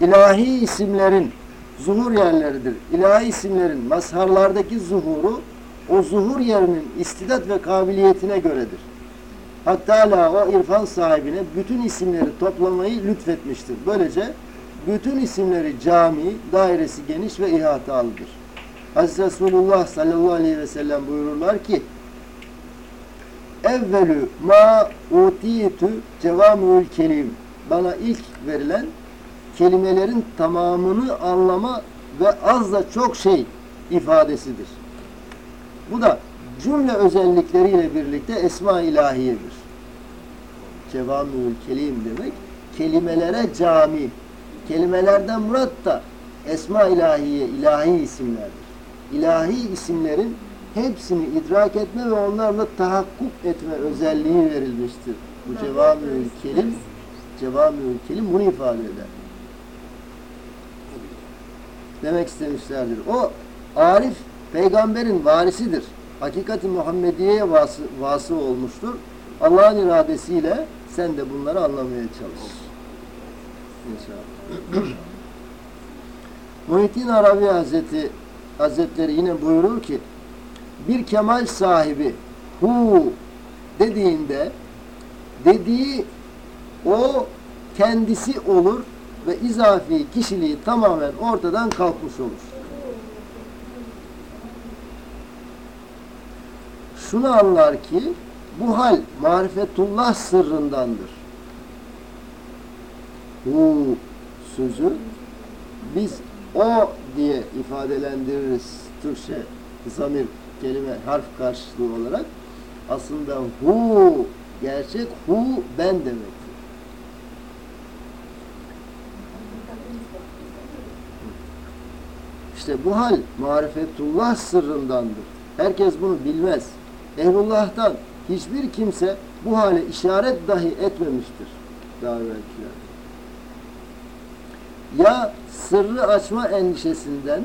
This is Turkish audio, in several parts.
ilahi isimlerin zuhur yerleridir. İlahi isimlerin mazharlardaki zuhuru o zuhur yerinin istidat ve kabiliyetine göredir. Hatta Teala o irfan sahibine bütün isimleri toplamayı lütfetmiştir. Böylece bütün isimleri cami, dairesi geniş ve ihatalıdır. Hazreti Resulullah sallallahu aleyhi ve sellem buyururlar ki evvelü ma utiyetu cevamül kelim bana ilk verilen kelimelerin tamamını anlama ve az da çok şey ifadesidir. Bu da cümle özellikleriyle birlikte esma ilahiyedir. Cevamül kelim demek kelimelere cami. Kelimelerden murat da esma ilahiye, ilahi isimlerdir. İlahi isimlerin hepsini idrak etme ve onlarla tahakkuk etme özelliği verilmiştir. Bu cevamül kelim, cevamül kelim bunu ifade eder. Demek istemişlerdir. O Arif peygamberin varisidir. Hakikati Muhammediye'ye vası, vası olmuştur. Allah'ın iradesiyle sen de bunları anlamaya çalış. İnşallah. Muhittin Arabi Hazreti Hazretleri yine buyurur ki bir kemal sahibi hu dediğinde dediği o kendisi olur ve izafi kişiliği tamamen ortadan kalkmış olur. Şunu anlar ki bu hal marifetullah sırrındandır. Hu sözü biz o diye ifadelendiririz Türkçe zamir kelime harf karşılığı olarak aslında hu gerçek hu ben demektir. İşte bu hal marifetullah sırrındandır. Herkes bunu bilmez. Ehlullah'tan hiçbir kimse bu hale işaret dahi etmemiştir. Daha evvelkiler. Ya sırrı açma endişesinden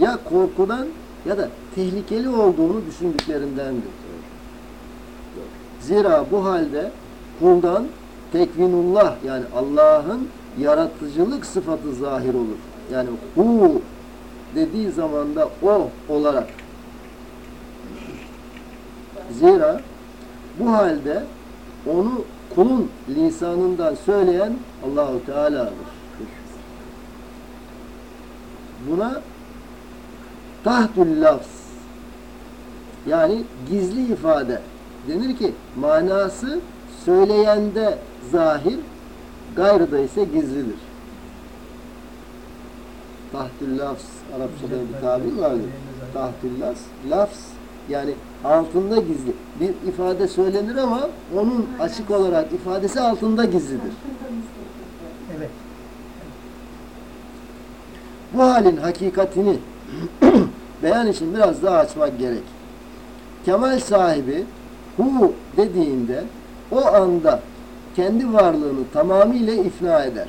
ya korkudan ya da tehlikeli olduğunu düşündüklerindendir. Zira bu halde kuldan tekvinullah yani Allah'ın yaratıcılık sıfatı zahir olur. Yani hu dediği zaman da o olarak. Zira bu halde onu kulun lisanından söyleyen Allahu Teala'dır. Buna tahtül lafz yani gizli ifade denir ki manası söyleyende zahir gayrıda ise gizlidir. Tahtül lafz Arapçada bir tabir vardır. Tahtül lafz, lafz yani altında gizli. Bir ifade söylenir ama onun açık olarak ifadesi altında gizlidir. Evet. Bu halin hakikatini beyan için biraz daha açmak gerek. Kemal sahibi hu dediğinde o anda kendi varlığını tamamıyla ifna eder.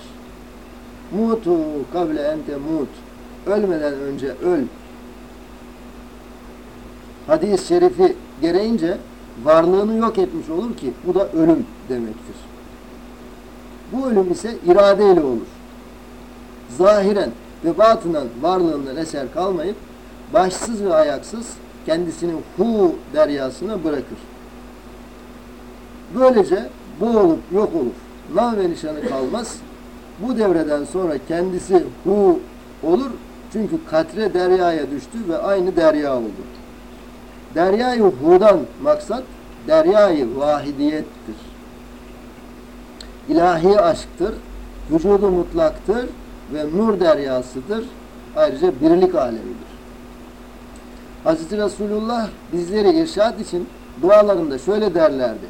Mutu kable ente mut. Ölmeden önce öl. Hadis-i şerifi gereğince varlığını yok etmiş olur ki bu da ölüm demektir. Bu ölüm ise iradeyle olur. Zahiren ve batınan varlığından eser kalmayıp başsız ve ayaksız kendisini hu deryasına bırakır. Böylece bu olup yok olur. Nam ve nişanı kalmaz. Bu devreden sonra kendisi hu olur. Çünkü katre deryaya düştü ve aynı derya oldu. Deryayı hudan maksat deryayı vahidiyettir. İlahi aşktır, vücudu mutlaktır ve nur deryasıdır. Ayrıca birlik alemidir. Hz. Resulullah bizleri irşad için dualarında şöyle derlerdi.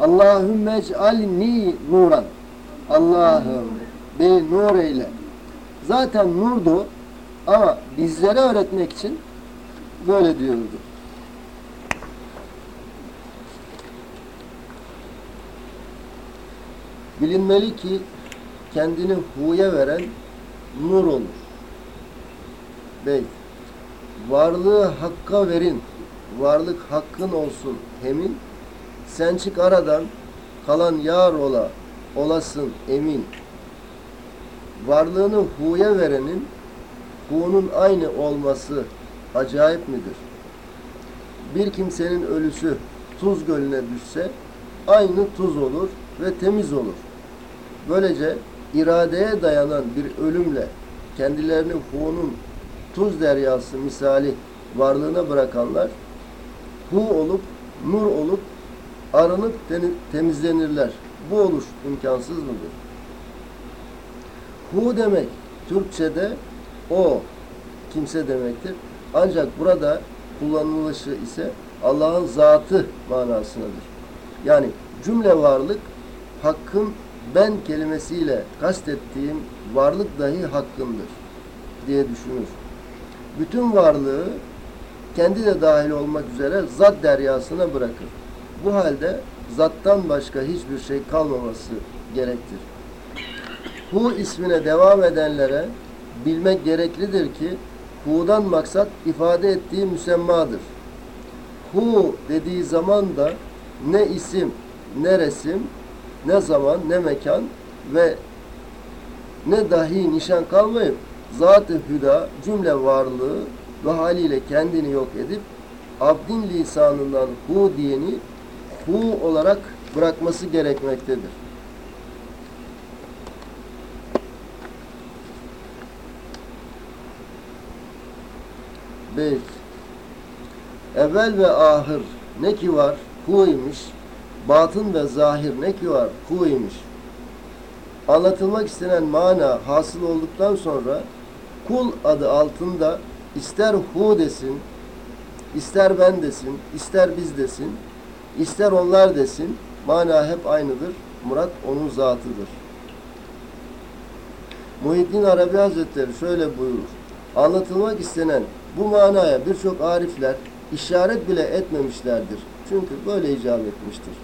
Allahümme ec'alni nuran. Allah'ım beni nur eyle. Zaten nurdu ama bizlere öğretmek için böyle diyordu. Bilinmeli ki kendini huya veren nur olur. Bey, varlığı hakka verin, varlık hakkın olsun hemin. Sen çık aradan, kalan yar ola, olasın emin. varlığını hu'ya verenin hu'nun aynı olması acayip midir? Bir kimsenin ölüsü tuz gölüne düşse aynı tuz olur ve temiz olur. Böylece iradeye dayanan bir ölümle kendilerini hu'nun tuz deryası misali varlığına bırakanlar hu olup nur olup aranıp teni- temizlenirler. Bu oluş imkansız mıdır? Hu demek Türkçe'de o kimse demektir. Ancak burada kullanılışı ise Allah'ın zatı manasındadır. Yani cümle varlık hakkın ben kelimesiyle kastettiğim varlık dahi hakkındır diye düşünür. Bütün varlığı kendi de dahil olmak üzere zat deryasına bırakır. Bu halde zattan başka hiçbir şey kalmaması gerektir. Hu ismine devam edenlere bilmek gereklidir ki Hu'dan maksat ifade ettiği müsemmadır. Hu dediği zaman da ne isim, ne resim, ne zaman, ne mekan ve ne dahi nişan kalmayıp zat-ı hüda cümle varlığı ve haliyle kendini yok edip abdin lisanından hu diyeni hu olarak bırakması gerekmektedir. Beş. Evvel ve ahır ne ki var hu imiş. Batın ve zahir ne ki var hu imiş. Anlatılmak istenen mana hasıl olduktan sonra kul adı altında ister hu desin, ister ben desin, ister biz desin, ister onlar desin, mana hep aynıdır. Murat onun zatıdır. Muhyiddin Arabi Hazretleri şöyle buyurur. Anlatılmak istenen bu manaya birçok arifler işaret bile etmemişlerdir. Çünkü böyle icap etmiştir.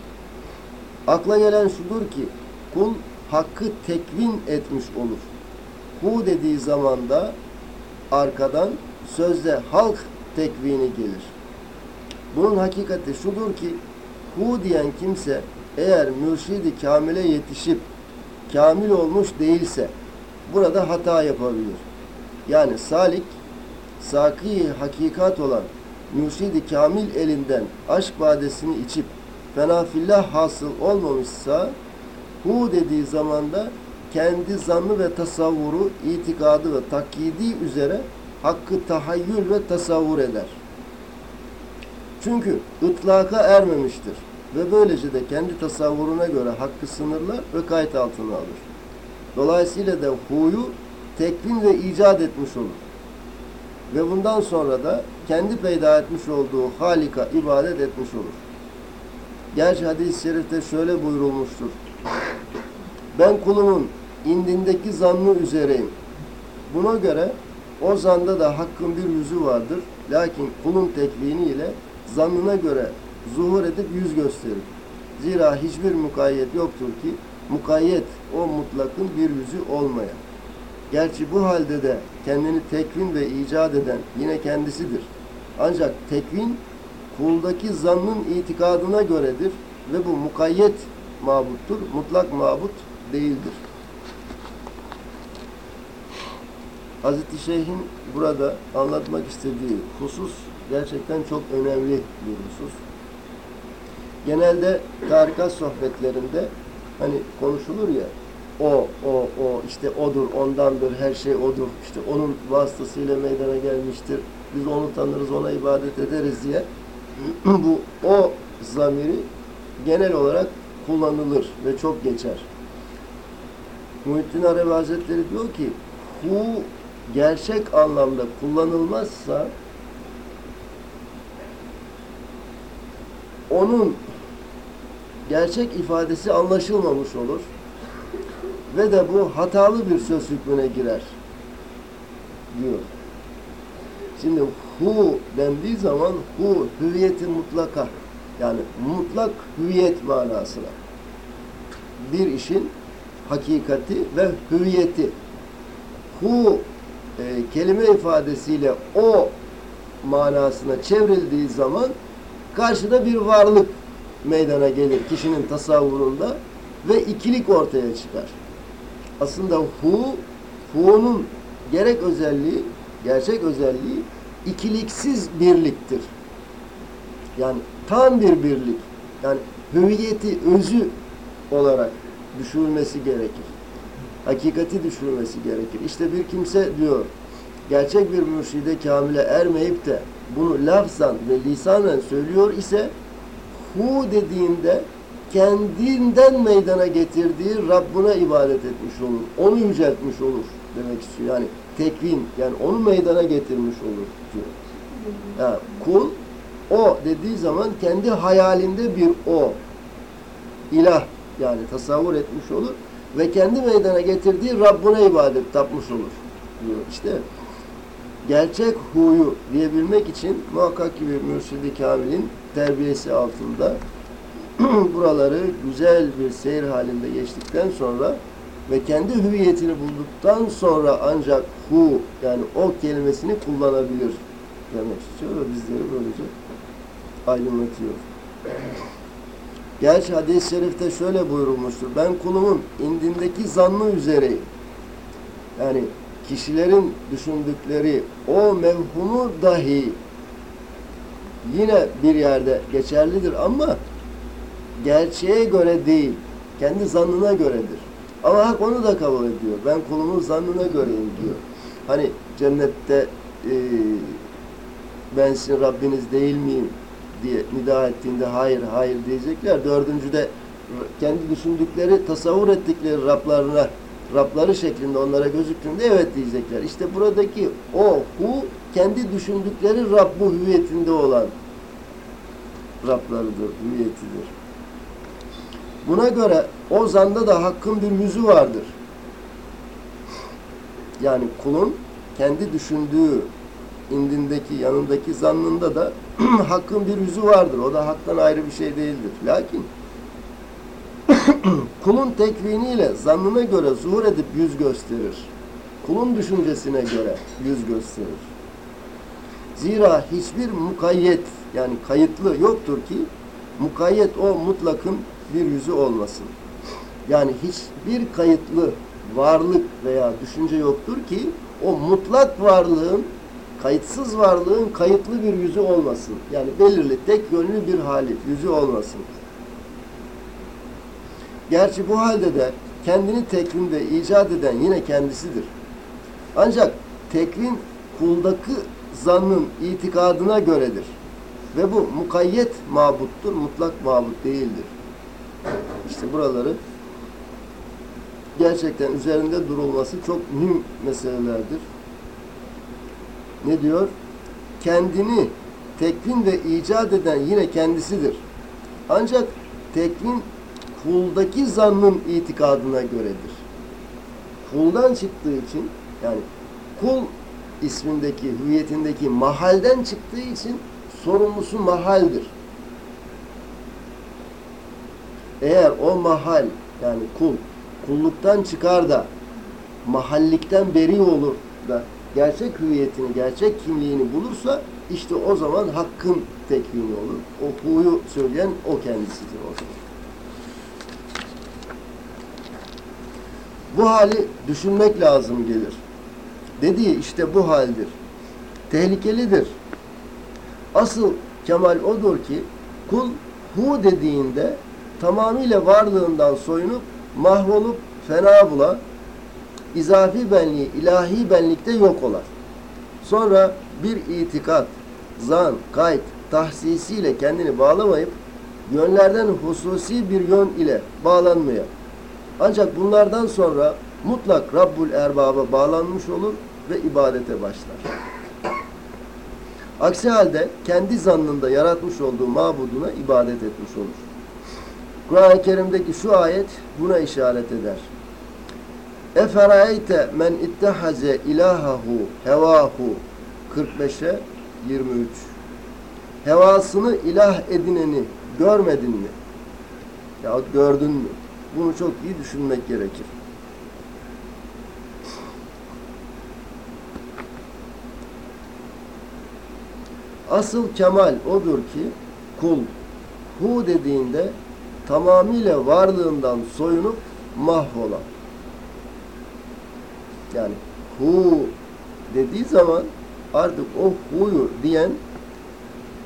Akla gelen şudur ki kul hakkı tekvin etmiş olur. Hu dediği zamanda arkadan sözde halk tekvini gelir. Bunun hakikati şudur ki hu diyen kimse eğer mürşidi kamile yetişip kamil olmuş değilse burada hata yapabilir. Yani salik saki hakikat olan mürşidi kamil elinden aşk badesini içip fenafillah hasıl olmamışsa hu dediği zamanda kendi zannı ve tasavvuru, itikadı ve takkidi üzere hakkı tahayyül ve tasavvur eder. Çünkü ıtlaka ermemiştir ve böylece de kendi tasavvuruna göre hakkı sınırlar ve kayıt altına alır. Dolayısıyla da huyu tekvin ve icat etmiş olur. Ve bundan sonra da kendi peyda etmiş olduğu Halika ibadet etmiş olur. Gerçi hadis-i şerifte şöyle buyurulmuştur. Ben kulumun indindeki zannı üzereyim. Buna göre o zanda da hakkın bir yüzü vardır. Lakin kulun tekvini ile zannına göre zuhur edip yüz gösterir. Zira hiçbir mukayyet yoktur ki mukayyet o mutlakın bir yüzü olmaya. Gerçi bu halde de kendini tekvin ve icat eden yine kendisidir. Ancak tekvin kuldaki zannın itikadına göredir ve bu mukayyet mabuttur, mutlak mabut değildir. Hazreti Şeyh'in burada anlatmak istediği husus gerçekten çok önemli bir husus. Genelde tarikat sohbetlerinde hani konuşulur ya o, o, o, işte odur, ondandır, her şey odur, işte onun vasıtasıyla meydana gelmiştir, biz onu tanırız, ona ibadet ederiz diye bu o zamiri genel olarak kullanılır ve çok geçer. Muhittin Arabi Hazretleri diyor ki hu gerçek anlamda kullanılmazsa onun gerçek ifadesi anlaşılmamış olur ve de bu hatalı bir söz hükmüne girer diyor. Şimdi hu dendiği zaman hu hüviyeti mutlaka yani mutlak hüviyet manasına bir işin hakikati ve hüviyeti hu e, kelime ifadesiyle o manasına çevrildiği zaman karşıda bir varlık meydana gelir kişinin tasavvurunda ve ikilik ortaya çıkar. Aslında hu hu'nun gerek özelliği, gerçek özelliği ikiliksiz birliktir. Yani tam bir birlik. Yani hüviyeti, özü olarak düşünülmesi gerekir. Hakikati düşünülmesi gerekir. İşte bir kimse diyor, gerçek bir mürşide kamile ermeyip de bunu lafzan ve lisanen söylüyor ise hu dediğinde kendinden meydana getirdiği Rabbuna ibadet etmiş olur. Onu yüceltmiş olur demek istiyor. Yani tekvin, yani onu meydana getirmiş olur diyor. Yani kul o dediği zaman kendi hayalinde bir o ilah yani tasavvur etmiş olur ve kendi meydana getirdiği Rabbuna ibadet tapmış olur diyor. İşte gerçek huyu diyebilmek için muhakkak ki bir mürşidi kamilin terbiyesi altında buraları güzel bir seyir halinde geçtikten sonra ve kendi hüviyetini bulduktan sonra ancak hu yani o kelimesini kullanabilir demek istiyor ve bizleri böylece aydınlatıyor. Gerçi hadis-i şerifte şöyle buyurulmuştur. Ben kulumun indindeki zannı üzereyim. Yani kişilerin düşündükleri o mevhumu dahi yine bir yerde geçerlidir ama gerçeğe göre değil, kendi zannına göredir. hak onu da kabul ediyor. Ben kulumun zannına göreyim diyor. Hani cennette e, ben sizin Rabbiniz değil miyim diye nida ettiğinde hayır hayır diyecekler. Dördüncüde kendi düşündükleri, tasavvur ettikleri Rablarına Rabları şeklinde onlara gözüktüğünde evet diyecekler. İşte buradaki o hu kendi düşündükleri Rabbu hüviyetinde olan Rablarıdır, hüviyetidir. Buna göre o zanda da hakkın bir yüzü vardır. Yani kulun kendi düşündüğü indindeki, yanındaki zannında da hakkın bir yüzü vardır. O da haktan ayrı bir şey değildir. Lakin kulun tekviniyle zannına göre zuhur edip yüz gösterir. Kulun düşüncesine göre yüz gösterir. Zira hiçbir mukayyet yani kayıtlı yoktur ki mukayyet o mutlakın bir yüzü olmasın. Yani hiçbir kayıtlı varlık veya düşünce yoktur ki o mutlak varlığın kayıtsız varlığın kayıtlı bir yüzü olmasın. Yani belirli, tek yönlü bir hali, yüzü olmasın. Gerçi bu halde de kendini tekvinde icat eden yine kendisidir. Ancak tekvin kuldaki zannın itikadına göredir. Ve bu mukayyet mabuttur, mutlak mabut değildir. İşte buraları gerçekten üzerinde durulması çok mühim meselelerdir. Ne diyor? Kendini tekvin ve icat eden yine kendisidir. Ancak tekvin kuldaki zannın itikadına göredir. Kuldan çıktığı için yani kul ismindeki, hüviyetindeki mahalden çıktığı için sorumlusu mahaldir. Eğer o mahal yani kul kulluktan çıkar da mahallikten beri olur da gerçek hüviyetini, gerçek kimliğini bulursa işte o zaman hakkın tekvini olur. O huyu söyleyen o kendisidir o zaman. Bu hali düşünmek lazım gelir. Dediği işte bu haldir. Tehlikelidir. Asıl kemal odur ki kul hu dediğinde tamamıyla varlığından soyunup mahvolup fena bula izafi benliği ilahi benlikte yok olar. Sonra bir itikat, zan, kayıt, tahsisiyle kendini bağlamayıp yönlerden hususi bir yön ile bağlanmaya. Ancak bunlardan sonra mutlak Rabbul Erbab'a bağlanmış olur ve ibadete başlar. Aksi halde kendi zannında yaratmış olduğu mabuduna ibadet etmiş olur. Kur'an-ı Kerim'deki şu ayet buna işaret eder. Eferayte men ittehaze ilahahu hevahu 45'e 23 Hevasını ilah edineni görmedin mi? Ya gördün mü? Bunu çok iyi düşünmek gerekir. Asıl kemal odur ki kul hu dediğinde tamamıyla varlığından soyunup mahvolan. Yani hu dediği zaman artık o huyu diyen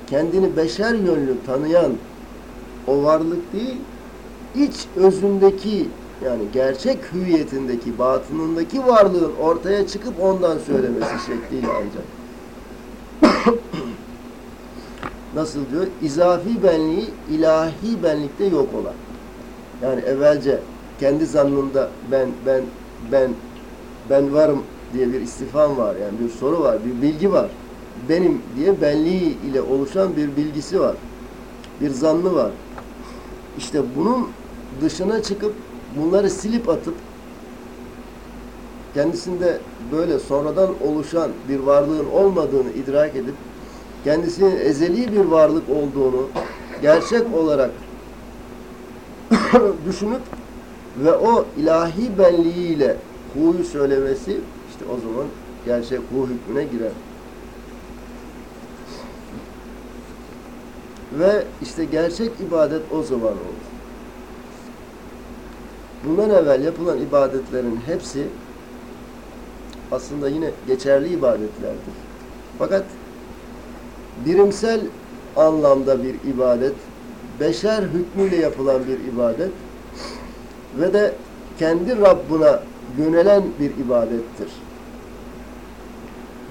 kendini beşer yönlü tanıyan o varlık değil, iç özündeki yani gerçek hüviyetindeki, batınındaki varlığın ortaya çıkıp ondan söylemesi şekliyle ancak. Nasıl diyor? İzafi benliği ilahi benlikte yok olan. Yani evvelce kendi zannında ben ben ben ben varım diye bir istifam var. Yani bir soru var, bir bilgi var. Benim diye benliği ile oluşan bir bilgisi var. Bir zannı var. İşte bunun dışına çıkıp bunları silip atıp kendisinde böyle sonradan oluşan bir varlığın olmadığını idrak edip kendisinin ezeli bir varlık olduğunu gerçek olarak düşünüp ve o ilahi benliğiyle hu'yu söylemesi işte o zaman gerçek hu hükmüne girer. Ve işte gerçek ibadet o zaman olur. Bundan evvel yapılan ibadetlerin hepsi aslında yine geçerli ibadetlerdir. Fakat birimsel anlamda bir ibadet, beşer hükmüyle yapılan bir ibadet ve de kendi Rabbına yönelen bir ibadettir.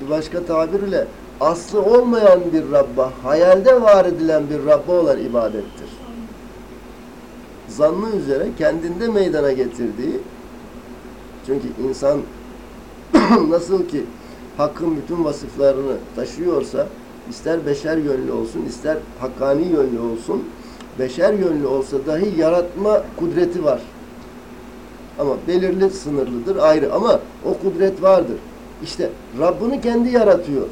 Bir başka tabirle aslı olmayan bir Rabb'a, hayalde var edilen bir Rabb'a olan ibadettir. Zannı üzere kendinde meydana getirdiği, çünkü insan nasıl ki hakkın bütün vasıflarını taşıyorsa, ister beşer yönlü olsun, ister hakkani yönlü olsun, beşer yönlü olsa dahi yaratma kudreti var. Ama belirli sınırlıdır ayrı ama o kudret vardır. İşte Rabbini kendi yaratıyor.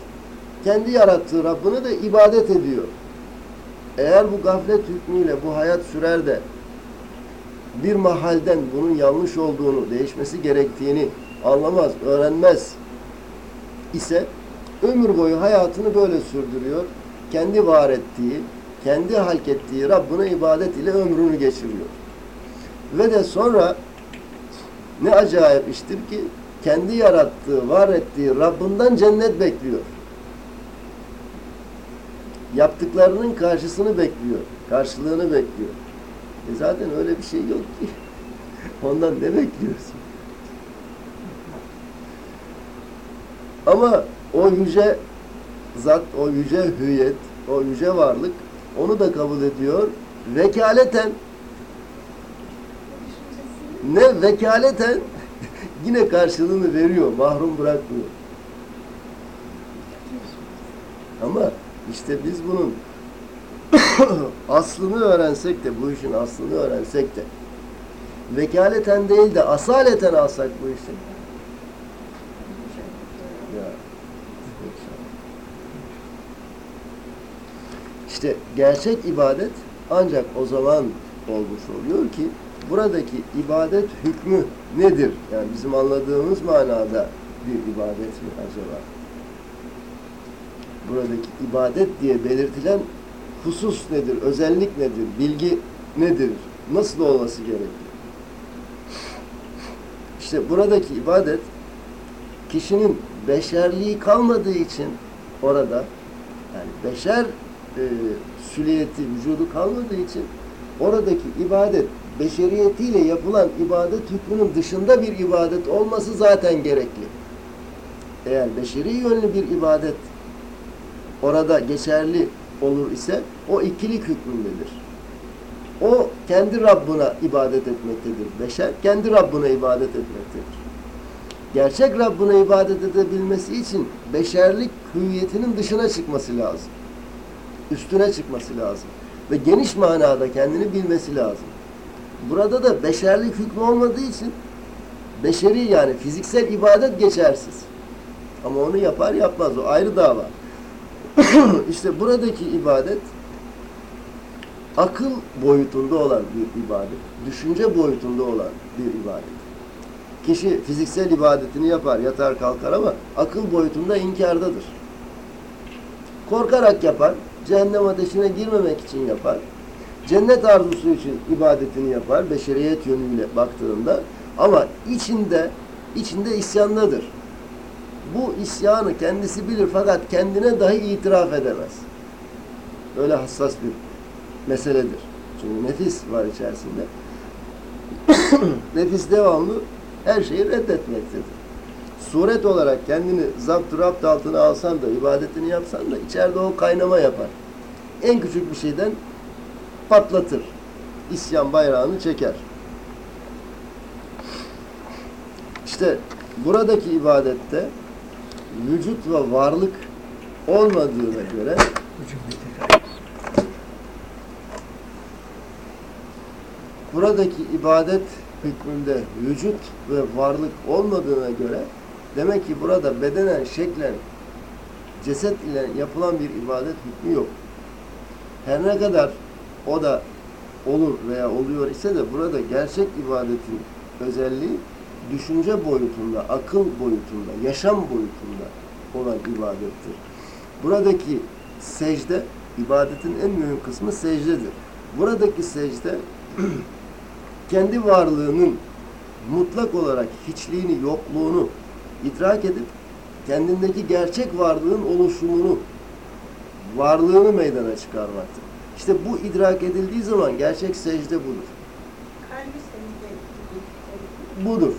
Kendi yarattığı Rabbini de ibadet ediyor. Eğer bu gaflet hükmüyle bu hayat sürer de bir mahalden bunun yanlış olduğunu, değişmesi gerektiğini anlamaz, öğrenmez ise ömür boyu hayatını böyle sürdürüyor. Kendi var ettiği, kendi halk ettiği Rabbine ibadet ile ömrünü geçiriyor. Ve de sonra ne acayip iştir ki kendi yarattığı, var ettiği Rabbinden cennet bekliyor. Yaptıklarının karşısını bekliyor. Karşılığını bekliyor. E zaten öyle bir şey yok ki. Ondan ne bekliyorsun? Ama o yüce zat, o yüce hüyet, o yüce varlık onu da kabul ediyor. Vekaleten ne vekaleten yine karşılığını veriyor, mahrum bırakmıyor. Ama işte biz bunun aslını öğrensek de, bu işin aslını öğrensek de vekaleten değil de asaleten alsak bu işi. İşte gerçek ibadet ancak o zaman olmuş oluyor ki buradaki ibadet hükmü nedir? Yani bizim anladığımız manada bir ibadet mi acaba? Buradaki ibadet diye belirtilen husus nedir? Özellik nedir? Bilgi nedir? Nasıl olması gerekir? İşte buradaki ibadet kişinin beşerliği kalmadığı için orada yani beşer e, süliyeti, vücudu kalmadığı için oradaki ibadet beşeriyetiyle yapılan ibadet hükmünün dışında bir ibadet olması zaten gerekli. Eğer beşeri yönlü bir ibadet orada geçerli olur ise o ikilik hükmündedir. O kendi Rabbına ibadet etmektedir. Beşer kendi Rabbına ibadet etmektedir. Gerçek Rabbına ibadet edebilmesi için beşerlik hüviyetinin dışına çıkması lazım. Üstüne çıkması lazım. Ve geniş manada kendini bilmesi lazım. Burada da beşerlik hükmü olmadığı için beşeri yani fiziksel ibadet geçersiz. Ama onu yapar yapmaz o ayrı dava. işte buradaki ibadet akıl boyutunda olan bir ibadet, düşünce boyutunda olan bir ibadet. Kişi fiziksel ibadetini yapar, yatar kalkar ama akıl boyutunda inkardadır. Korkarak yapar, cehennem ateşine girmemek için yapar. Cennet arzusu için ibadetini yapar, beşeriyet yönüyle baktığında ama içinde içinde isyandadır. Bu isyanı kendisi bilir fakat kendine dahi itiraf edemez. Öyle hassas bir meseledir. Çünkü nefis var içerisinde. nefis devamlı her şeyi reddetmektedir. Suret olarak kendini zapt rapt altına alsan da, ibadetini yapsan da içeride o kaynama yapar. En küçük bir şeyden patlatır. İsyan bayrağını çeker. İşte buradaki ibadette vücut ve varlık olmadığına göre buradaki ibadet hükmünde vücut ve varlık olmadığına göre demek ki burada bedenen şeklen ceset ile yapılan bir ibadet hükmü yok. Her ne kadar o da olur veya oluyor ise de burada gerçek ibadetin özelliği düşünce boyutunda, akıl boyutunda, yaşam boyutunda olan ibadettir. Buradaki secde, ibadetin en mühim kısmı secdedir. Buradaki secde kendi varlığının mutlak olarak hiçliğini, yokluğunu idrak edip kendindeki gerçek varlığın oluşumunu, varlığını meydana çıkarmaktır. İşte bu idrak edildiği zaman gerçek secde budur. Budur.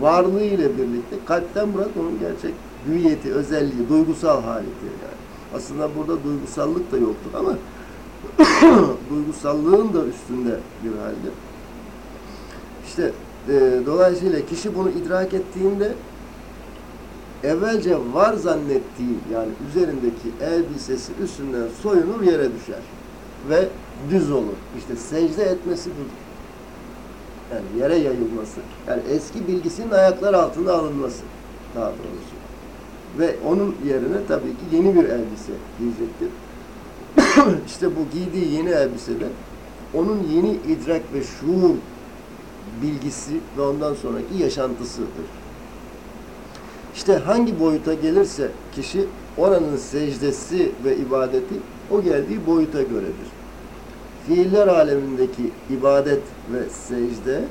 Varlığı ile birlikte kalpten murat onun gerçek hüviyeti, özelliği, duygusal halidir yani. Aslında burada duygusallık da yoktur ama duygusallığın da üstünde bir halde. İşte e, dolayısıyla kişi bunu idrak ettiğinde evvelce var zannettiği yani üzerindeki elbisesi üstünden soyunur yere düşer ve düz olur. İşte secde etmesi budur. Yani yere yayılması. Yani eski bilgisinin ayaklar altına alınması daha doğrusu. Ve onun yerine tabii ki yeni bir elbise giyecektir. işte bu giydiği yeni elbisede onun yeni idrak ve şuur bilgisi ve ondan sonraki yaşantısıdır. İşte hangi boyuta gelirse kişi oranın secdesi ve ibadeti o geldiği boyuta göredir. Fiiller alemindeki ibadet ve secde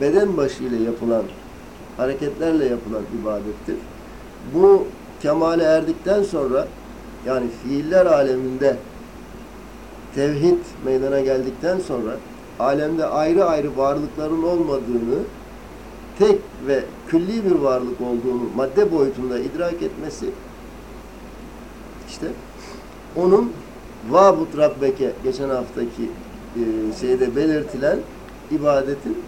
beden başı ile yapılan hareketlerle yapılan ibadettir. Bu kemale erdikten sonra yani fiiller aleminde tevhid meydana geldikten sonra alemde ayrı ayrı varlıkların olmadığını tek ve külli bir varlık olduğunu madde boyutunda idrak etmesi işte onun vabut rabbeke geçen haftaki e, şeyde belirtilen ibadetin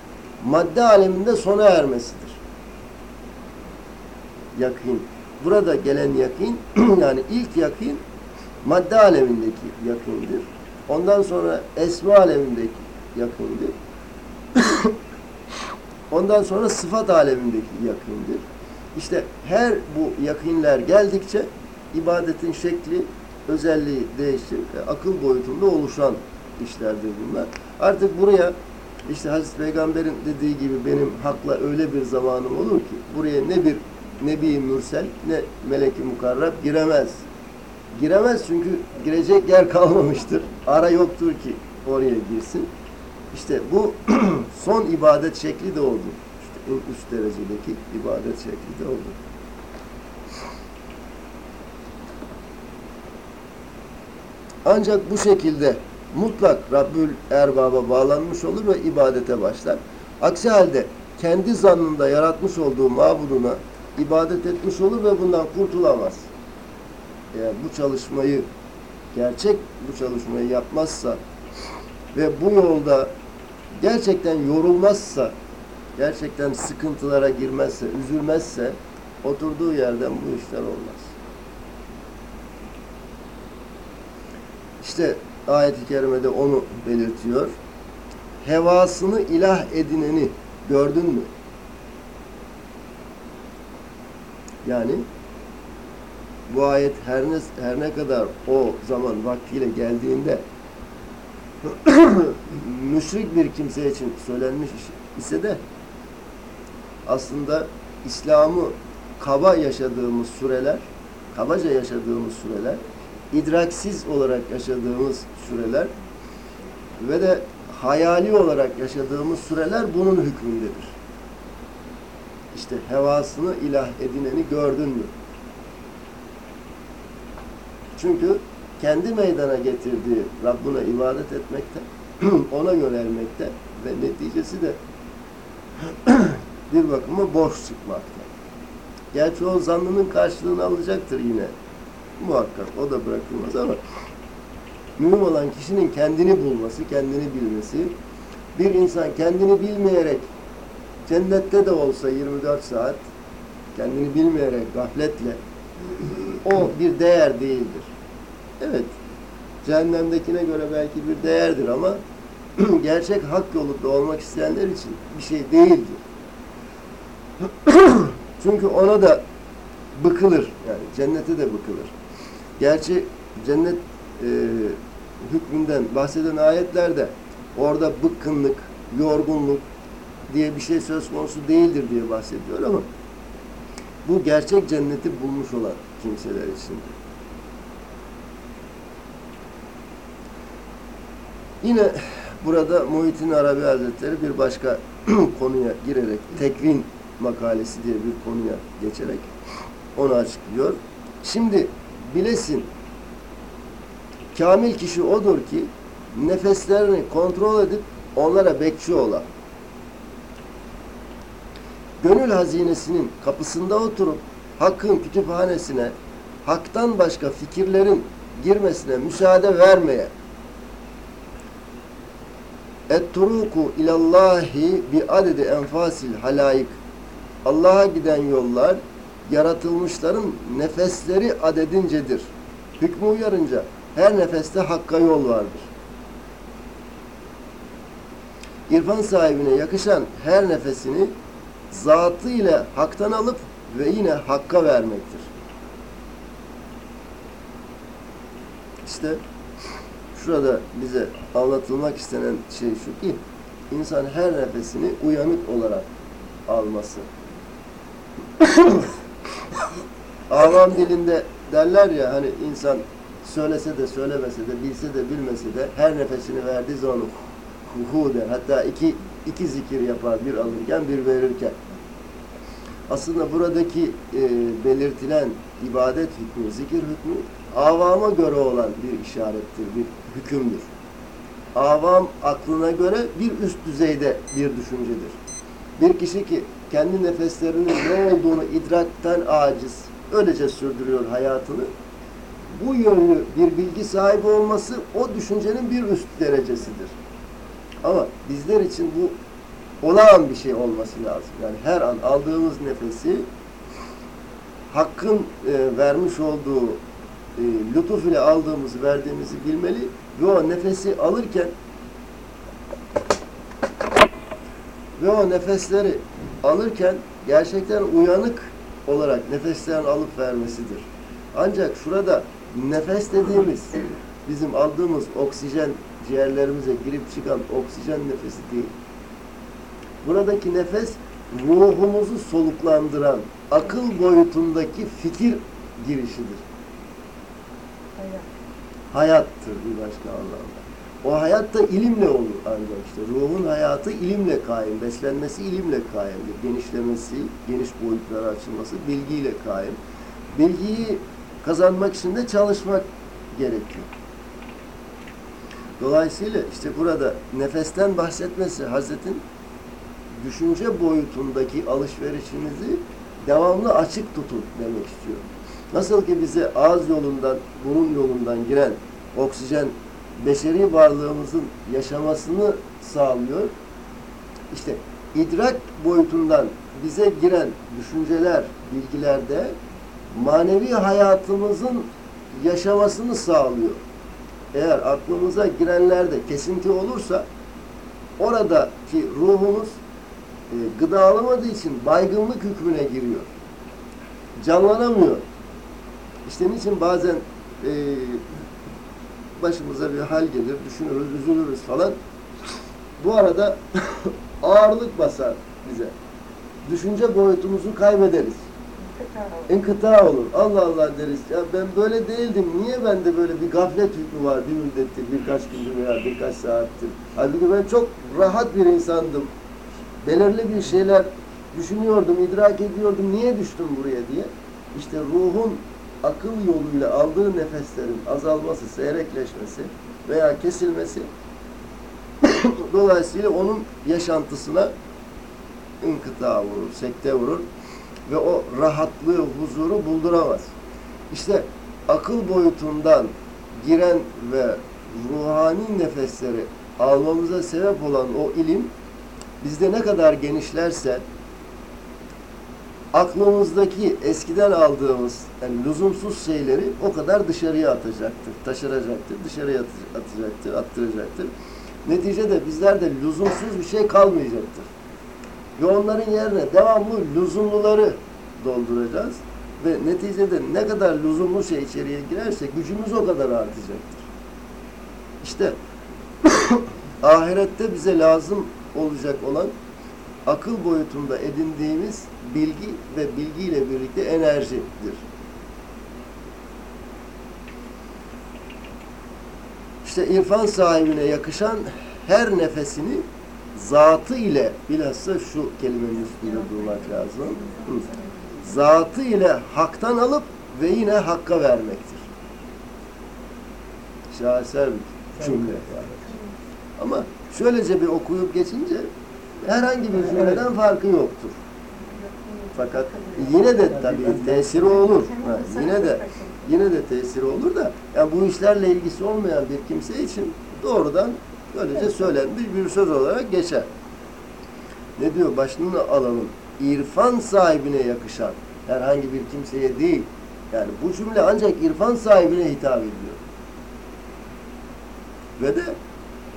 madde aleminde sona ermesidir. Yakin. Burada gelen yakin yani ilk yakin madde alemindeki yakindir. Ondan sonra esma alemindeki yakındır. Ondan sonra sıfat alemindeki yakındır. İşte her bu yakınlar geldikçe ibadetin şekli, özelliği değişir. Akıl boyutunda oluşan işlerdir bunlar. Artık buraya işte Hazreti Peygamber'in dediği gibi benim hakla öyle bir zamanım olur ki buraya ne bir Nebi Mürsel ne Melek-i Mukarrab giremez. Giremez çünkü girecek yer kalmamıştır. Ara yoktur ki oraya girsin. İşte bu son ibadet şekli de oldu. İşte en üst derecedeki ibadet şekli de oldu. Ancak bu şekilde mutlak Rabbül Erbab'a bağlanmış olur ve ibadete başlar. Aksi halde kendi zannında yaratmış olduğu mabuduna ibadet etmiş olur ve bundan kurtulamaz. Eğer bu çalışmayı gerçek bu çalışmayı yapmazsa ve bu yolda gerçekten yorulmazsa, gerçekten sıkıntılara girmezse, üzülmezse oturduğu yerden bu işler olmaz. İşte ayet-i kerimede onu belirtiyor. Hevasını ilah edineni gördün mü? Yani bu ayet her ne, her ne kadar o zaman vaktiyle geldiğinde müşrik bir kimse için söylenmiş ise de aslında İslam'ı kaba yaşadığımız süreler, kabaca yaşadığımız süreler, idraksiz olarak yaşadığımız süreler ve de hayali olarak yaşadığımız süreler bunun hükmündedir. işte hevasını ilah edineni gördün mü? Çünkü kendi meydana getirdiği Rabbine ibadet etmekte, ona yönelmekte ve neticesi de bir bakıma boş çıkmakta. Gerçi o zannının karşılığını alacaktır yine. Muhakkak o da bırakılmaz ama mühim olan kişinin kendini bulması, kendini bilmesi. Bir insan kendini bilmeyerek cennette de olsa 24 saat kendini bilmeyerek gafletle o bir değer değildir. Evet, cehennemdekine göre belki bir değerdir ama gerçek hak yolunda olmak isteyenler için bir şey değildir. Çünkü ona da bıkılır. Yani cennete de bıkılır. Gerçi cennet e, hükmünden bahseden ayetlerde orada bıkkınlık, yorgunluk diye bir şey söz konusu değildir diye bahsediyor ama bu gerçek cenneti bulmuş olan kimseler için. Yine burada Muhittin Arabi Hazretleri bir başka konuya girerek tekvin makalesi diye bir konuya geçerek onu açıklıyor. Şimdi bilesin. Kamil kişi odur ki nefeslerini kontrol edip onlara bekçi ola. Gönül hazinesinin kapısında oturup hakkın kütüphanesine haktan başka fikirlerin girmesine müsaade vermeye. Et-turuku ilallahi bi adedi enfasil halayik Allah'a giden yollar yaratılmışların nefesleri adedincedir. Hükmü uyarınca her nefeste hakka yol vardır. İrfan sahibine yakışan her nefesini zatı ile haktan alıp ve yine hakka vermektir. İşte şurada bize anlatılmak istenen şey şu ki insan her nefesini uyanık olarak alması. Avam dilinde derler ya hani insan söylese de söylemese de bilse de bilmese de her nefesini verdiği zaman hu der. Hatta iki, iki zikir yapar bir alırken bir verirken. Aslında buradaki e, belirtilen ibadet hükmü, zikir hükmü avama göre olan bir işarettir, bir hükümdür. Avam aklına göre bir üst düzeyde bir düşüncedir. Bir kişi ki kendi nefeslerinin ne olduğunu idrakten aciz, öylece sürdürüyor hayatını. Bu yönlü bir bilgi sahibi olması o düşüncenin bir üst derecesidir. Ama bizler için bu olağan bir şey olması lazım. Yani her an aldığımız nefesi Hakk'ın e, vermiş olduğu e, lütuf ile aldığımızı, verdiğimizi bilmeli ve o nefesi alırken ve o nefesleri alırken gerçekten uyanık olarak nefeslerini alıp vermesidir. Ancak şurada nefes dediğimiz bizim aldığımız oksijen ciğerlerimize girip çıkan oksijen nefesi değil. Buradaki nefes ruhumuzu soluklandıran akıl boyutundaki fikir girişidir. Hayat. Hayattır bir başka anlamda. O hayat da ilimle olur ancak işte. Ruhun hayatı ilimle kaim, beslenmesi ilimle kaimdir. Genişlemesi, geniş boyutlara açılması bilgiyle kaim. Bilgiyi kazanmak için de çalışmak gerekiyor. Dolayısıyla işte burada nefesten bahsetmesi Hazretin düşünce boyutundaki alışverişimizi devamlı açık tutun demek istiyor. Nasıl ki bize ağız yolundan, burun yolundan giren oksijen beşeri varlığımızın yaşamasını sağlıyor. İşte idrak boyutundan bize giren düşünceler, bilgilerde manevi hayatımızın yaşamasını sağlıyor. Eğer aklımıza girenlerde kesinti olursa oradaki ruhumuz e, gıda alamadığı için baygınlık hükmüne giriyor. Canlanamıyor. İşte niçin bazen e, başımıza bir hal gelir, düşünürüz, üzülürüz falan. Bu arada ağırlık basar bize. Düşünce boyutumuzu kaybederiz. Kıta. İnkıta olur. Allah Allah deriz. Ya ben böyle değildim. Niye bende böyle bir gaflet hükmü var bir müddettir, birkaç gündür veya birkaç saattir. Halbuki ben çok rahat bir insandım. Belirli bir şeyler düşünüyordum, idrak ediyordum, niye düştüm buraya diye. İşte ruhun akıl yoluyla aldığı nefeslerin azalması, seyrekleşmesi veya kesilmesi dolayısıyla onun yaşantısına inkıta vurur, sekte vurur ve o rahatlığı, huzuru bulduramaz. İşte akıl boyutundan giren ve ruhani nefesleri almamıza sebep olan o ilim bizde ne kadar genişlerse aklımızdaki eskiden aldığımız yani lüzumsuz şeyleri o kadar dışarıya atacaktır, taşıracaktır, dışarıya atacaktır, attıracaktır. Neticede bizlerde lüzumsuz bir şey kalmayacaktır. Ve onların yerine devamlı lüzumluları dolduracağız. Ve neticede ne kadar lüzumlu şey içeriye girerse gücümüz o kadar artacaktır. İşte ahirette bize lazım olacak olan akıl boyutunda edindiğimiz bilgi ve bilgiyle birlikte enerjidir. İşte irfan sahibine yakışan her nefesini zatı ile bilhassa şu kelimenin üstünde durmak lazım. Zatı ile haktan alıp ve yine hakka vermektir. Şaheser bir cümle yani. Ama şöylece bir okuyup geçince herhangi bir cümleden farkı yoktur. Fakat yine de tabii tesiri olur. Ha, yine de yine de tesiri olur da yani bu işlerle ilgisi olmayan bir kimse için doğrudan böylece söylenmiş bir söz olarak geçer. Ne diyor? Başlığını alalım. İrfan sahibine yakışan herhangi bir kimseye değil. Yani bu cümle ancak irfan sahibine hitap ediyor. Ve de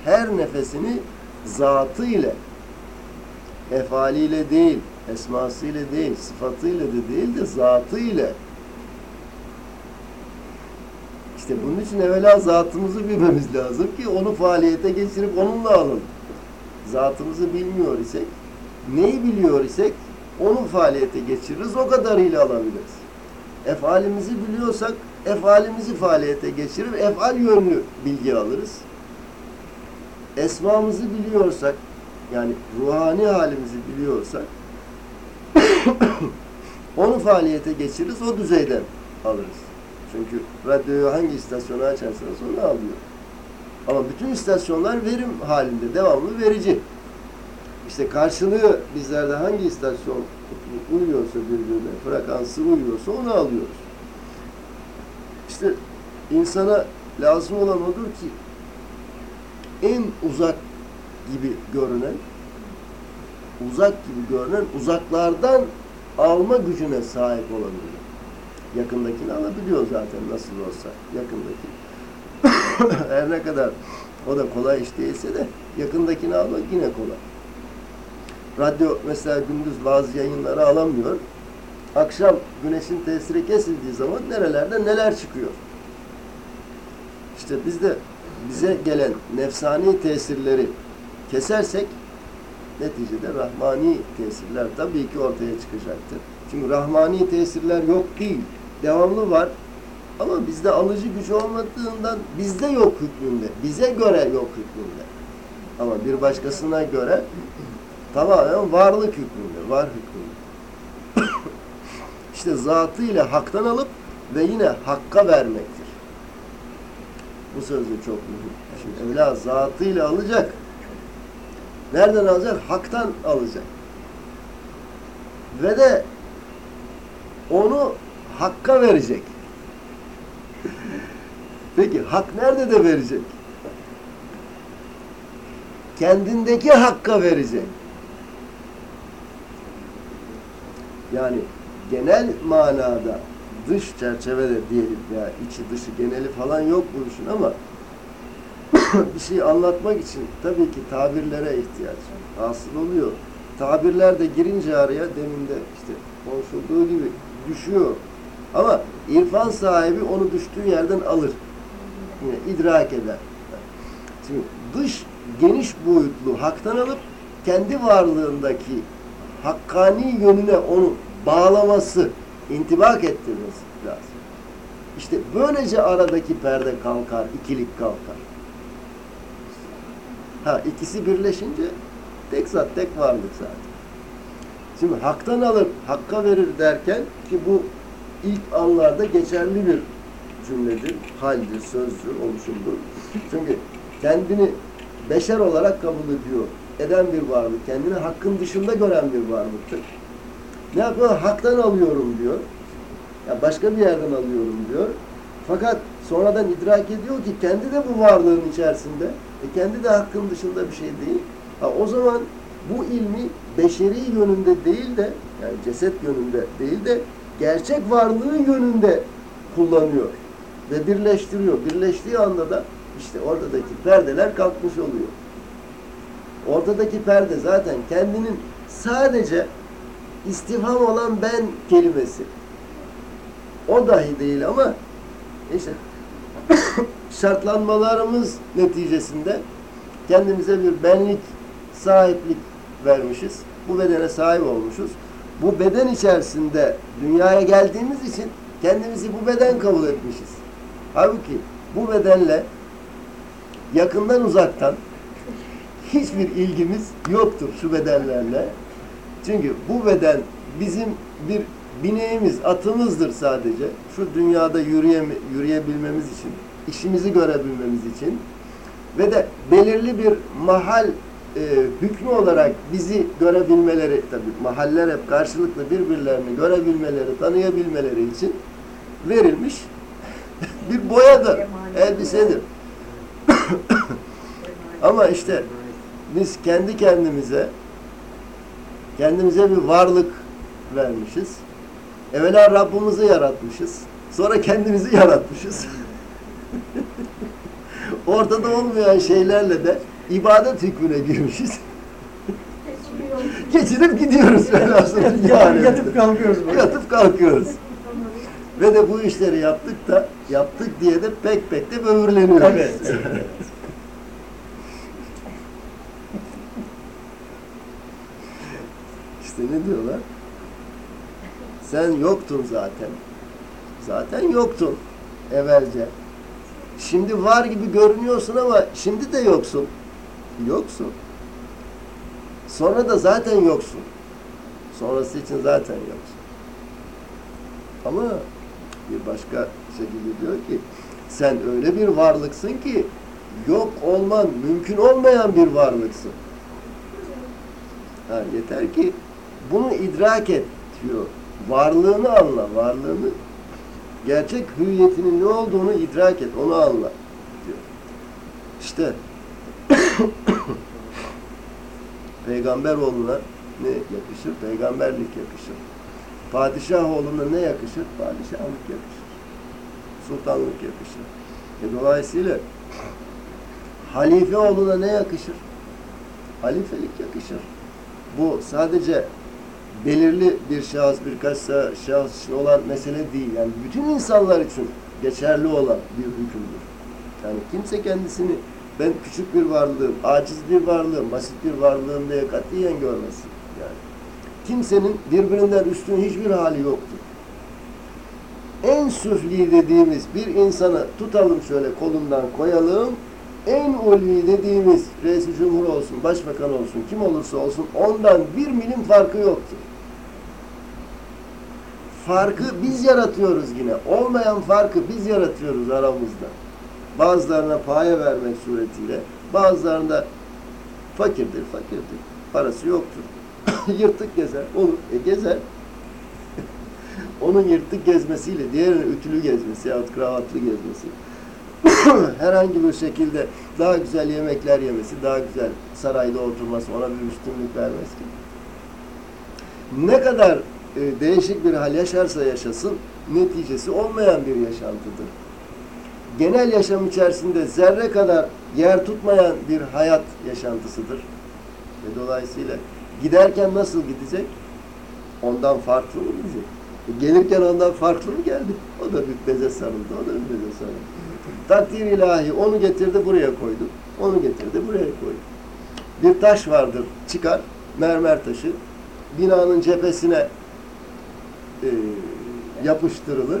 her nefesini zatı ile efaliyle değil, esmasıyla değil, sıfatıyla da değil de zatı ile işte bunun için evvela zatımızı bilmemiz lazım ki onu faaliyete geçirip onunla alalım. Zatımızı bilmiyor isek, neyi biliyor isek onu faaliyete geçiririz, o kadarıyla alabiliriz. Efalimizi biliyorsak, efalimizi faaliyete geçirip efal yönlü bilgi alırız. Esmamızı biliyorsak, yani ruhani halimizi biliyorsak, onu faaliyete geçiririz, o düzeyden alırız. Çünkü radyoyu hangi istasyonu açarsanız onu alıyor. Ama bütün istasyonlar verim halinde, devamlı verici. İşte karşılığı bizlerde hangi istasyon uyuyorsa birbirine, frekansı uyuyorsa onu alıyoruz. İşte insana lazım olan odur ki en uzak gibi görünen, uzak gibi görünen uzaklardan alma gücüne sahip olabilir. Yakındakini alabiliyor zaten nasıl olsa yakındaki. Her ne kadar o da kolay iş değilse de yakındakini almak yine kolay. Radyo mesela gündüz bazı yayınları alamıyor. Akşam güneşin tesiri kesildiği zaman nerelerde neler çıkıyor. İşte biz de bize gelen nefsani tesirleri kesersek neticede rahmani tesirler tabii ki ortaya çıkacaktır. Çünkü rahmani tesirler yok değil. Devamlı var. Ama bizde alıcı gücü olmadığından bizde yok hükmünde. Bize göre yok hükmünde. Ama bir başkasına göre tamamen varlık hükmünde, var hükmünde. işte zatıyla haktan alıp ve yine hakka vermektir. Bu söz de çok mühim. Şimdi evla zatıyla alacak. Nereden alacak? Haktan alacak. Ve de onu hakka verecek. Peki hak nerede de verecek? Kendindeki hakka verecek. Yani genel manada dış çerçevede diyelim ya içi dışı geneli falan yok bu işin ama bir şey anlatmak için tabii ki tabirlere ihtiyaç hasıl oluyor. Tabirler de girince araya demin de işte konuşulduğu gibi düşüyor. Ama irfan sahibi onu düştüğü yerden alır. Yine idrak eder. Şimdi dış geniş boyutlu haktan alıp kendi varlığındaki hakkani yönüne onu bağlaması, intibak ettirmesi lazım. İşte böylece aradaki perde kalkar, ikilik kalkar. Ha ikisi birleşince tek zat, tek varlık zaten. Şimdi haktan alır, hakka verir derken ki bu ilk anlarda geçerli bir cümledir, haldir, sözdür, oluşumdur. Çünkü kendini beşer olarak kabul ediyor, eden bir varlık, kendini hakkın dışında gören bir varlıktır. Ne yapıyor? Haktan alıyorum diyor. Ya başka bir yerden alıyorum diyor. Fakat sonradan idrak ediyor ki kendi de bu varlığın içerisinde. E kendi de hakkın dışında bir şey değil. Ha, o zaman bu ilmi beşeri yönünde değil de yani ceset yönünde değil de gerçek varlığı yönünde kullanıyor ve birleştiriyor. Birleştiği anda da işte oradaki perdeler kalkmış oluyor. Ortadaki perde zaten kendinin sadece istifham olan ben kelimesi. O dahi değil ama işte şartlanmalarımız neticesinde kendimize bir benlik, sahiplik vermişiz. Bu bedene sahip olmuşuz. Bu beden içerisinde dünyaya geldiğimiz için kendimizi bu beden kabul etmişiz. Halbuki bu bedenle yakından uzaktan hiçbir ilgimiz yoktur şu bedenlerle. Çünkü bu beden bizim bir bineğimiz, atımızdır sadece. Şu dünyada yürüye, yürüyebilmemiz için, işimizi görebilmemiz için ve de belirli bir mahal e, hükmü olarak bizi görebilmeleri, tabi mahaller hep karşılıklı birbirlerini görebilmeleri, tanıyabilmeleri için verilmiş bir boyadır, elbisedir. Ama işte biz kendi kendimize kendimize bir varlık vermişiz. Evvela Rabbimizi yaratmışız. Sonra kendimizi yaratmışız. Ortada olmayan şeylerle de ibadet hükmüne girmişiz. Geçirip gidiyoruz velhasıl yani. Yatıp kalkıyoruz böyle. Yatıp kalkıyoruz. Ve de bu işleri yaptık da yaptık diye de pek pek de böbürleniyoruz. Evet. İşte ne diyorlar? Sen yoktun zaten. Zaten yoktun evvelce. Şimdi var gibi görünüyorsun ama şimdi de yoksun. Yoksun. Sonra da zaten yoksun. Sonrası için zaten yoksun. Ama bir başka şekilde diyor ki sen öyle bir varlıksın ki yok olman mümkün olmayan bir varlıksın. Ha, yeter ki bunu idrak et diyor. Varlığını anla, varlığını gerçek hüviyetinin ne olduğunu idrak et, onu anla diyor. İşte peygamber oğluna ne yakışır? Peygamberlik yakışır. Padişah oğluna ne yakışır? Padişahlık yakışır. Sultanlık yakışır. E dolayısıyla halife oğluna ne yakışır? Halifelik yakışır. Bu sadece belirli bir şahıs, birkaç şahıs olan mesele değil. Yani bütün insanlar için geçerli olan bir hükümdür. Yani kimse kendisini ben küçük bir varlığım, aciz bir varlığım, basit bir varlığım diye katiyen görmesin. Yani kimsenin birbirinden üstün hiçbir hali yoktur. En süfli dediğimiz bir insanı tutalım şöyle kolundan koyalım, en ulvi dediğimiz reis cumhur olsun, başbakan olsun, kim olursa olsun ondan bir milim farkı yoktur. Farkı biz yaratıyoruz yine. Olmayan farkı biz yaratıyoruz aramızda. Bazılarına paye vermek suretiyle, bazılarında fakirdir, fakirdir. Parası yoktur. yırtık gezer. Olur. E gezer. Onun yırtık gezmesiyle diğerinin ütülü gezmesi yahut kravatlı gezmesi herhangi bir şekilde daha güzel yemekler yemesi, daha güzel sarayda oturması ona bir üstünlük vermez ki. Ne kadar e, değişik bir hal yaşarsa yaşasın, neticesi olmayan bir yaşantıdır. Genel yaşam içerisinde zerre kadar yer tutmayan bir hayat yaşantısıdır. Ve dolayısıyla giderken nasıl gidecek? Ondan farklı mı gidecek? E, gelirken ondan farklı mı geldi? O da bir beze sarıldı, o da bir beze sarıldı. Takdir ilahi onu getirdi buraya koydu. Onu getirdi buraya koydu. Bir taş vardır çıkar mermer taşı binanın cephesine yapıştırılır.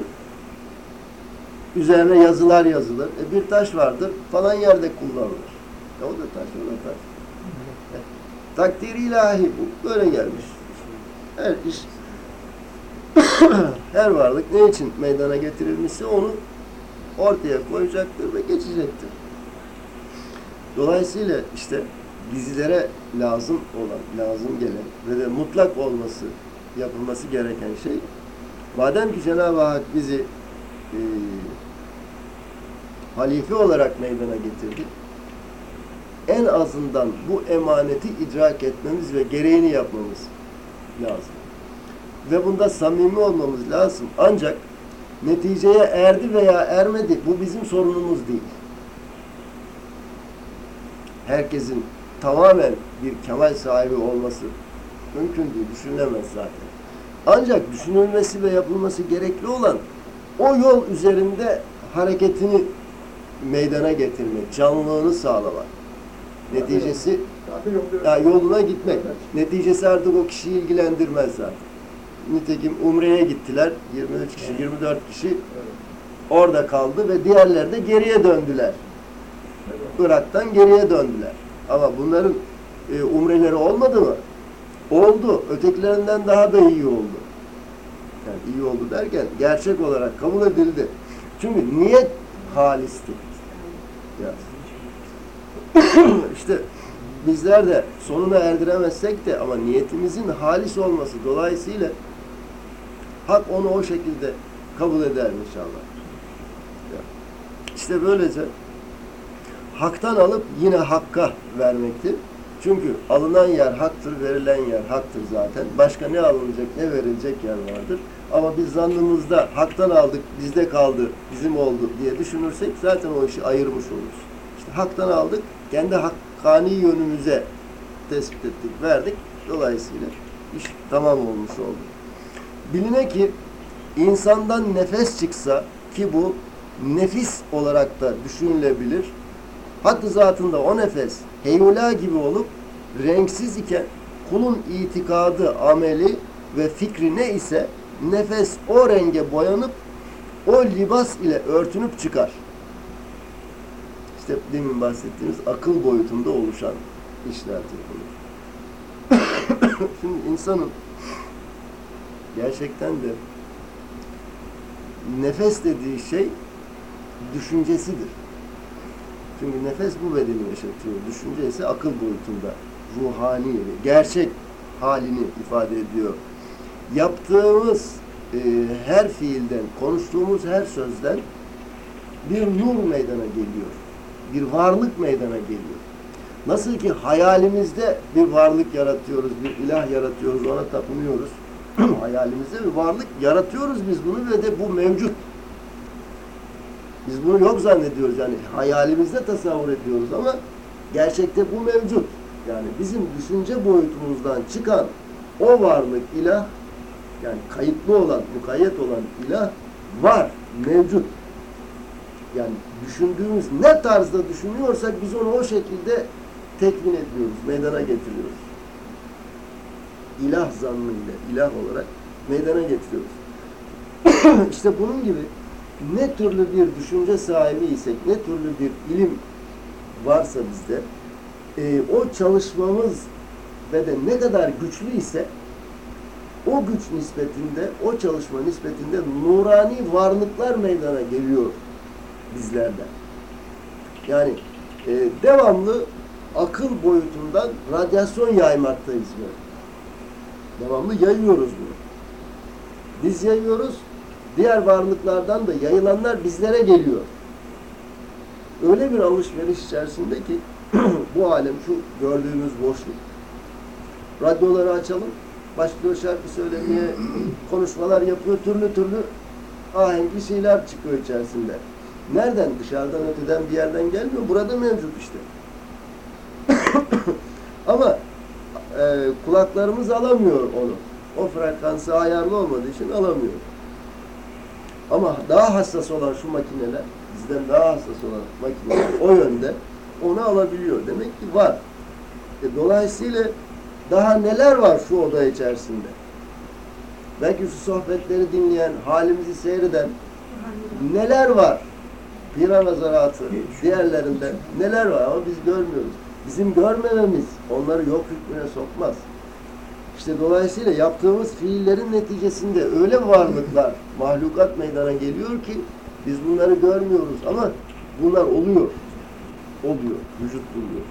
Üzerine yazılar yazılır. E, bir taş vardır falan yerde kullanılır. E, o da taş, o da taş. E, takdir ilahi bu. Böyle gelmiş. Her iş, her varlık ne için meydana getirilmişse onu ortaya koyacaktır ve geçecektir. Dolayısıyla işte bizlere lazım olan, lazım gelen ve de mutlak olması, yapılması gereken şey madem ki Cenab-ı Hak bizi e, halife olarak meydana getirdi, en azından bu emaneti idrak etmemiz ve gereğini yapmamız lazım. Ve bunda samimi olmamız lazım. Ancak neticeye erdi veya ermedi bu bizim sorunumuz değil. Herkesin tamamen bir kemal sahibi olması mümkün değil, düşünülemez zaten. Ancak düşünülmesi ve yapılması gerekli olan o yol üzerinde hareketini meydana getirmek, canlılığını sağlamak. Neticesi ya yoluna gitmek. Neticesi artık o kişiyi ilgilendirmez zaten. Nitekim Umre'ye gittiler. 23 kişi, 24 kişi orada kaldı ve diğerleri de geriye döndüler. Irak'tan geriye döndüler. Ama bunların e, umreleri olmadı mı? Oldu. Ötekilerinden daha da iyi oldu. Yani iyi oldu derken gerçek olarak kabul edildi. Çünkü niyet halisti. Ya. işte bizler de sonuna erdiremezsek de ama niyetimizin halis olması dolayısıyla hak onu o şekilde kabul eder inşallah. İşte böylece haktan alıp yine hakka vermektir. Çünkü alınan yer haktır, verilen yer haktır zaten. Başka ne alınacak, ne verilecek yer vardır. Ama biz zannımızda haktan aldık, bizde kaldı, bizim oldu diye düşünürsek zaten o işi ayırmış oluruz. İşte haktan aldık, kendi hakkani yönümüze tespit ettik, verdik. Dolayısıyla iş tamam olmuş oldu. Biline ki insandan nefes çıksa ki bu nefis olarak da düşünülebilir. Hatta zatında o nefes heyula gibi olup renksiz iken kulun itikadı, ameli ve fikri ne ise nefes o renge boyanıp o libas ile örtünüp çıkar. İşte demin bahsettiğimiz akıl boyutunda oluşan işlerdir bunlar. Şimdi insanın gerçekten de nefes dediği şey düşüncesidir. Çünkü nefes bu bedeni yaşatıyor. Düşünce ise akıl boyutunda ruhani, gerçek halini ifade ediyor. Yaptığımız e, her fiilden, konuştuğumuz her sözden bir nur meydana geliyor. Bir varlık meydana geliyor. Nasıl ki hayalimizde bir varlık yaratıyoruz, bir ilah yaratıyoruz, ona tapınıyoruz. hayalimizde bir varlık yaratıyoruz biz bunu ve de bu mevcut. Biz bunu yok zannediyoruz yani hayalimizde tasavvur ediyoruz ama gerçekte bu mevcut. Yani bizim düşünce boyutumuzdan çıkan o varlık ilah yani kayıtlı olan, mukayyet olan ilah var, mevcut. Yani düşündüğümüz ne tarzda düşünüyorsak biz onu o şekilde tekmin ediyoruz, meydana getiriyoruz. İlah zannıyla, ilah olarak meydana getiriyoruz. işte bunun gibi ne türlü bir düşünce sahibi isek, ne türlü bir ilim varsa bizde, e, o çalışmamız ve de ne kadar güçlü ise o güç nispetinde, o çalışma nispetinde nurani varlıklar meydana geliyor bizlerde. Yani e, devamlı akıl boyutundan radyasyon yaymaktayız böyle. Devamlı yayıyoruz bunu. Biz yayıyoruz, diğer varlıklardan da yayılanlar bizlere geliyor. Öyle bir alışveriş içerisinde ki bu alem şu gördüğümüz boşluk. Radyoları açalım, başlıyor şarkı söylemeye, konuşmalar yapıyor, türlü türlü ahenkli şeyler çıkıyor içerisinde. Nereden? Dışarıdan öteden bir yerden gelmiyor. Burada mevcut işte. Ama e, kulaklarımız alamıyor onu. O frekansı ayarlı olmadığı için alamıyor. Ama daha hassas olan şu makineler, bizden daha hassas olan makineler o yönde onu alabiliyor. Demek ki var. E, dolayısıyla daha neler var şu oda içerisinde? Belki şu sohbetleri dinleyen, halimizi seyreden neler var? Pira nazaratı, diğerlerinden neler var ama biz görmüyoruz. Bizim görmememiz onları yok hükmüne sokmaz. İşte dolayısıyla yaptığımız fiillerin neticesinde öyle varlıklar, mahlukat meydana geliyor ki biz bunları görmüyoruz ama bunlar oluyor. Oluyor, vücut buluyor.